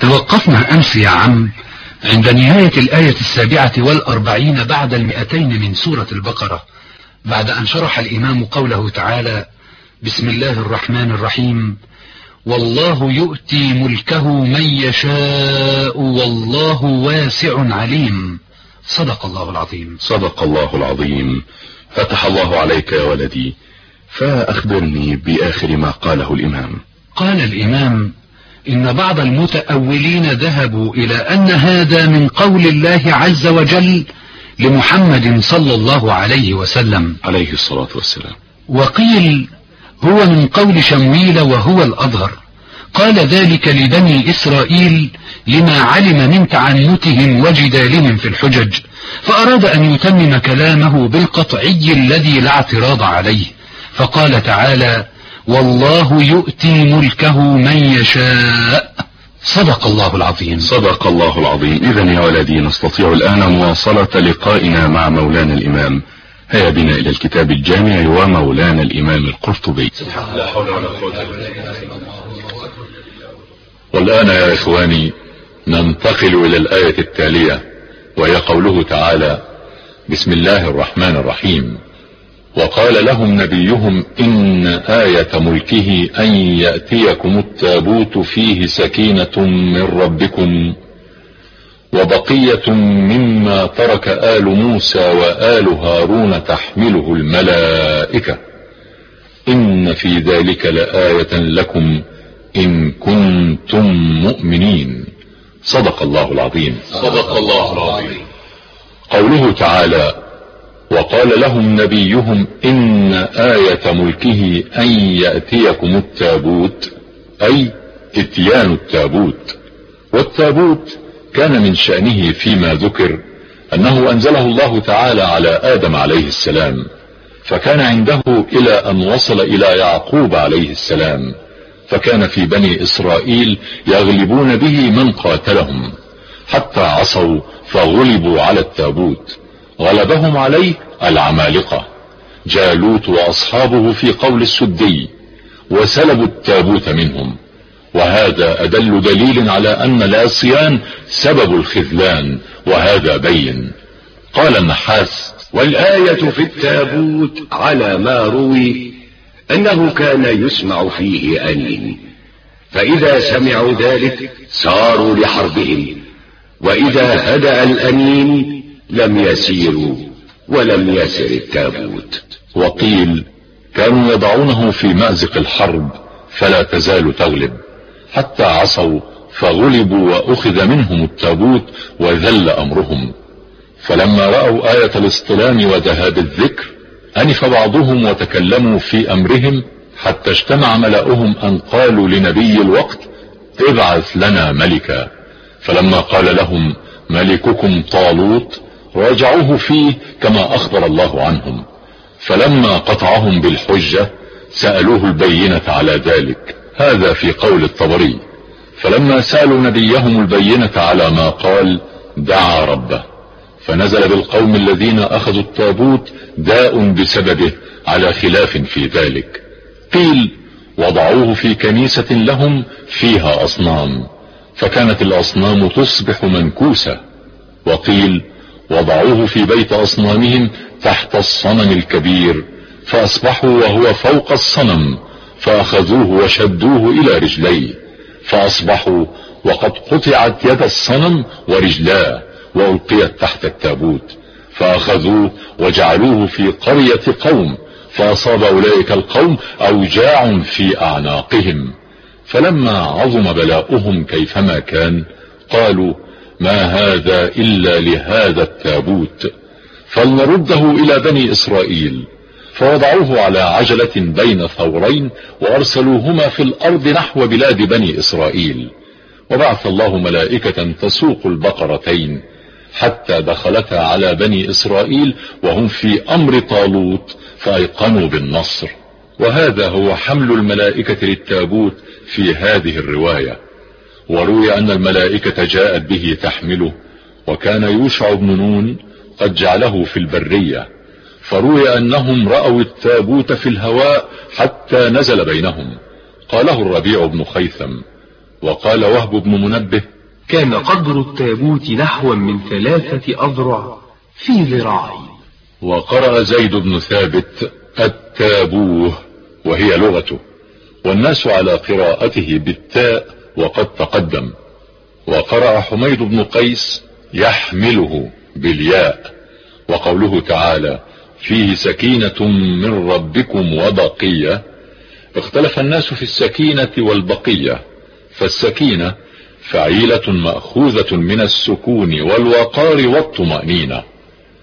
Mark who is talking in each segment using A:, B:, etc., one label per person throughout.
A: توقفنا أمس يا عم عند نهاية الآية السابعة والأربعين بعد المئتين من سورة البقرة بعد أن شرح الإمام قوله تعالى بسم الله الرحمن الرحيم والله يؤتي ملكه من يشاء والله واسع عليم. صدق الله العظيم.
B: صدق الله العظيم. فتح الله عليك يا ولدي فأخبرني بآخر ما قاله الإمام.
A: قال الإمام إن بعض المتأولين ذهبوا إلى أن هذا من قول الله عز وجل لمحمد صلى الله عليه وسلم.
B: عليه الصلاة والسلام.
A: وقيل هو من قول شمويل وهو الأظهر. قال ذلك لبني إسرائيل لما علم من تعنتهم وجدالهم في الحجج فأراد أن يتمم كلامه بالقطعي الذي لا اعتراض عليه. فقال تعالى والله يؤتي ملكه من يشاء. صدق الله العظيم.
B: صدق الله العظيم. إذا يا ولدي نستطيع الآن مواصلة لقائنا مع مولانا الإمام. هيا بنا إلى الكتاب الجامع ومولانا الإمام القرطبي. لا حول ولا قوة والآن يا إخواني ننتقل إلى الآية التالية وهي قوله تعالى بسم الله الرحمن الرحيم. وقال لهم نبيهم إن آية ملكه أن يأتيكم التابوت فيه سكينة من ربكم وبقية مما ترك آل موسى وآل هارون تحمله الملائكة إن في ذلك لآية لكم إن كنتم مؤمنين. صدق الله العظيم.
C: صدق الله العظيم.
B: قوله تعالى وقال لهم نبيهم إن آية ملكه أن يأتيكم التابوت أي إتيان التابوت. والتابوت كان من شأنه فيما ذكر أنه أنزله الله تعالى على آدم عليه السلام فكان عنده إلى أن وصل إلى يعقوب عليه السلام فكان في بني إسرائيل يغلبون به من قاتلهم حتى عصوا فغلبوا على التابوت. غلبهم عليه العمالقة. جالوت وأصحابه في قول السدي وسلبوا التابوت منهم. وهذا أدل دليل على أن العصيان سبب الخذلان وهذا بين. قال النحاس
D: والآية في التابوت على ما روي أنه كان يسمع فيه أنين فإذا سمعوا ذلك ساروا لحربهم وإذا هدأ الأنين لم يسيروا ولم يسر التابوت.
B: وقيل كانوا يضعونه في مأزق الحرب فلا تزال تغلب. حتى عصوا فغلبوا وأخذ منهم التابوت وذل أمرهم. فلما رأوا آية الاصطلام وذهاب الذكر أنف بعضهم وتكلموا في أمرهم حتى اجتمع ملأهم أن قالوا لنبي الوقت ابعث لنا ملكا. فلما قال لهم ملككم طالوت راجعوه فيه كما أخبر الله عنهم. فلما قطعهم بالحجة سألوه البينة على ذلك. هذا في قول الطبري. فلما سألوا نبيهم البينة على ما قال دعا ربه. فنزل بالقوم الذين أخذوا التابوت داء بسببه على خلاف في ذلك. قيل وضعوه في كنيسة لهم فيها أصنام. فكانت الأصنام تصبح منكوسة. وقيل وضعوه في بيت أصنامهم تحت الصنم الكبير فأصبحوا وهو فوق الصنم فأخذوه وشدوه إلى رجليه فأصبحوا وقد قطعت يد الصنم ورجلاه وألقيت تحت التابوت فأخذوه وجعلوه في قرية قوم فأصاب أولئك القوم أوجاع في أعناقهم فلما عظم بلاؤهم كيفما كان قالوا ما هذا إلا لهذا التابوت. فلنرده إلى بني إسرائيل. فوضعوه على عجلة بين ثورين وأرسلوهما في الأرض نحو بلاد بني إسرائيل. وبعث الله ملائكة تسوق البقرتين حتى دخلتا على بني إسرائيل وهم في أمر طالوت فأيقنوا بالنصر. وهذا هو حمل الملائكة للتابوت في هذه الرواية. وروي أن الملائكة جاءت به تحمله وكان يوشع بن نون قد جعله في البرية فروي أنهم رأوا التابوت في الهواء حتى نزل بينهم. قاله الربيع بن خيثم وقال وهب بن منبه
E: كان قدر التابوت نحو من ثلاثة أذرع في ذراعي.
B: وقرأ زيد بن ثابت التابوه وهي لغته والناس على قراءته بالتاء وقد تقدم وقرأ حميد بن قيس يحمله بالياء وقوله تعالى فيه سكينة من ربكم وبقية اختلف الناس في السكينة والبقية فالسكينة فعيلة مأخوذة من السكون والوقار والطمأنينة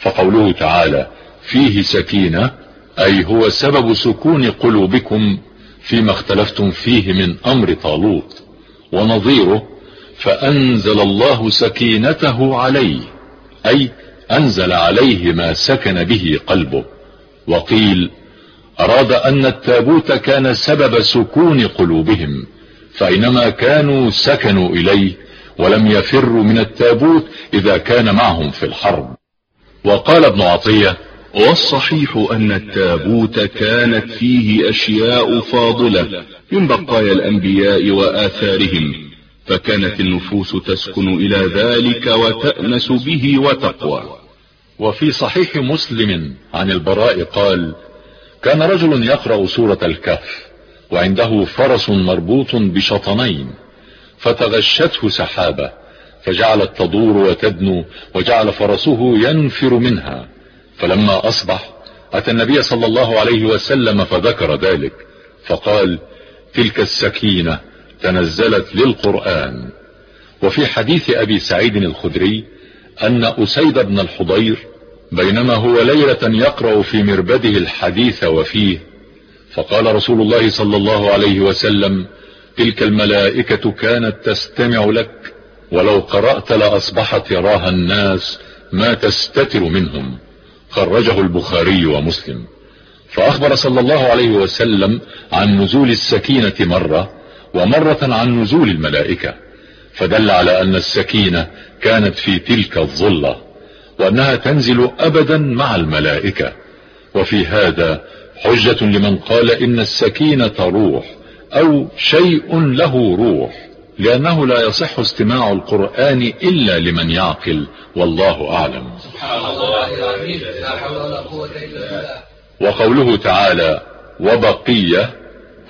B: فقوله تعالى فيه سكينة أي هو سبب سكون قلوبكم فيما اختلفتم فيه من أمر طالوت. ونظيره فأنزل الله سكينته عليه أي أنزل عليه ما سكن به قلبه. وقيل أراد أن التابوت كان سبب سكون قلوبهم فإنما كانوا سكنوا إليه ولم يفروا من التابوت إذا كان معهم في الحرب. وقال ابن عطية
F: والصحيح أن التابوت كانت فيه أشياء فاضلة من بقايا الأنبياء وآثارهم فكانت النفوس تسكن إلى ذلك وتأنس به وتقوى.
B: وفي صحيح مسلم عن البراء قال كان رجل يقرأ سورة الكهف وعنده فرس مربوط بشطنين فتغشته سحابة فجعلت تدور وتدنو وجعل فرسه ينفر منها. فلما أصبح أتى النبي صلى الله عليه وسلم فذكر ذلك فقال تلك السكينة تنزلت للقرآن. وفي حديث أبي سعيد الخدري أن أسيد بن الحضير بينما هو ليلة يقرأ في مربده الحديث وفيه فقال رسول الله صلى الله عليه وسلم تلك الملائكة كانت تستمع لك ولو قرأت لأصبحت يراها الناس ما تستتر منهم. خرجه البخاري ومسلم. فأخبر صلى الله عليه وسلم عن نزول السكينة مرة ومرة عن نزول الملائكة. فدل على أن السكينة كانت في تلك الظلة وأنها تنزل أبدا مع الملائكة. وفي هذا حجة لمن قال إن السكينة روح أو شيء له روح. لأنه لا يصح استماع القرآن إلا لمن يعقل والله أعلم. وقوله تعالى وبقية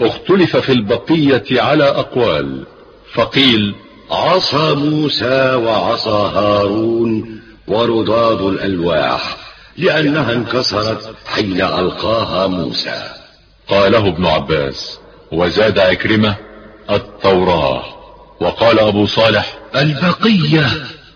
B: اختلف في البقية على أقوال. فقيل
D: عصى موسى وعصى هارون ورضاد الألواح لأنها انكسرت حين ألقاها موسى.
B: قاله ابن عباس وزاد عكرمة التوراة. وقال أبو صالح
A: البقية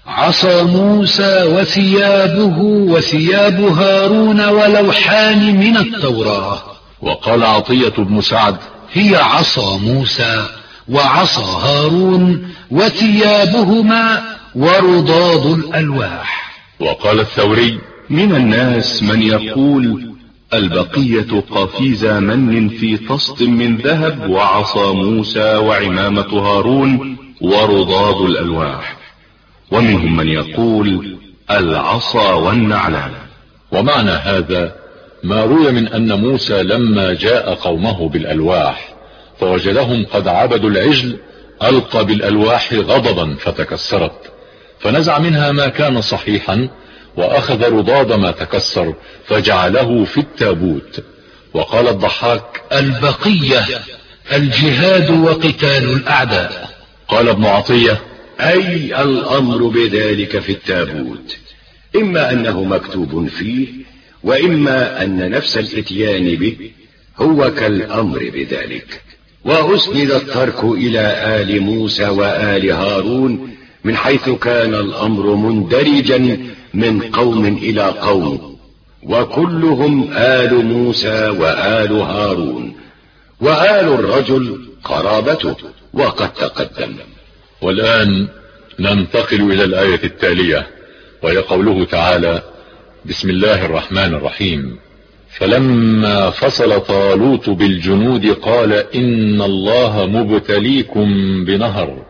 A: عصى موسى وثيابه وثياب هارون ولوحان من التوراة.
B: وقال عطية بن سعد
A: هي عصى موسى وعصى هارون وثيابهما ورضاض الألواح.
B: وقال الثوري
F: من الناس من يقول البقية قفيز من في طست من ذهب وعصا موسى وعمامة هارون ورضاد الألواح. ومنهم من يقول العصا والنعلان.
B: ومعنى هذا ما روي من أن موسى لما جاء قومه بالألواح فوجدهم قد عبدوا العجل ألقى بالألواح غضبا فتكسرت فنزع منها ما كان صحيحا وأخذ رضاد ما تكسر فجعله في التابوت. وقال الضحاك
A: البقية الجهاد وقتال الأعداء.
B: قال ابن عطية
D: أي الأمر بذلك في التابوت؟ إما أنه مكتوب فيه وإما أن نفس الإتيان به هو كالأمر بذلك. وأسند الترك إلى آل موسى وآل هارون من حيث كان الأمر مندرجا من قوم إلى قوم وكلهم آل موسى وآل هارون وآل الرجل قرابته وقد تقدم.
B: والآن ننتقل إلى الآية التالية وهي قوله تعالى بسم الله الرحمن الرحيم. فلما فصل طالوت بالجنود قال إن الله مبتليكم بنهر.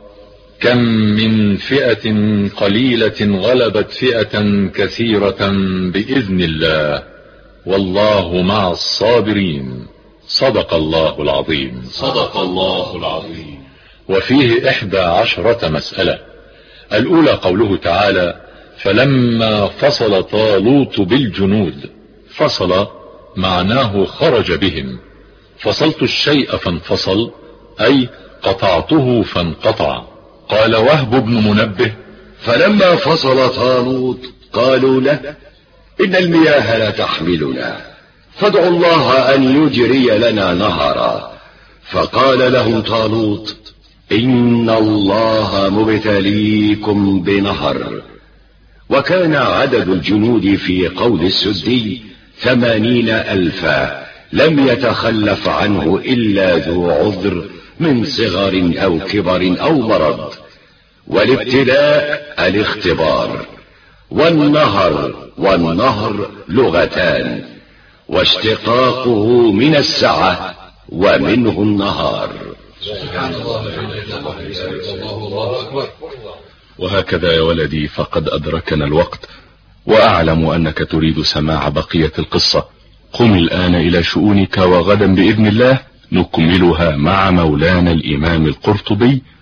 B: كم من فئة قليلة غلبت فئة كثيرة بإذن الله. والله مع الصابرين. صدق الله العظيم.
C: صدق الله العظيم.
B: وفيه إحدى عشرة مسألة. الأولى قوله تعالى فلما فصل طالوت بالجنود فصل معناه خرج بهم. فصلت الشيء فانفصل أي قطعته فانقطع. قال وهب بن منبه
D: فلما فصل طالوت قالوا له إن المياه لا تحملنا فادعوا الله أن يجري لنا نهرا. فقال لهم طالوت إن الله مبتليكم بنهر. وكان عدد الجنود في قول السدي ثمانين ألفا لم يتخلف عنه إلا ذو عذر من صغر أو كبر أو مرض. والابتلاء الاختبار. والنهر والنهر لغتان واشتقاقه من السعة ومنه النهار.
F: وهكذا يا ولدي فقد أدركنا الوقت وأعلم أنك تريد سماع بقية القصة. قم الآن إلى شؤونك وغدا بإذن الله نكملها مع مولانا الإمام القرطبي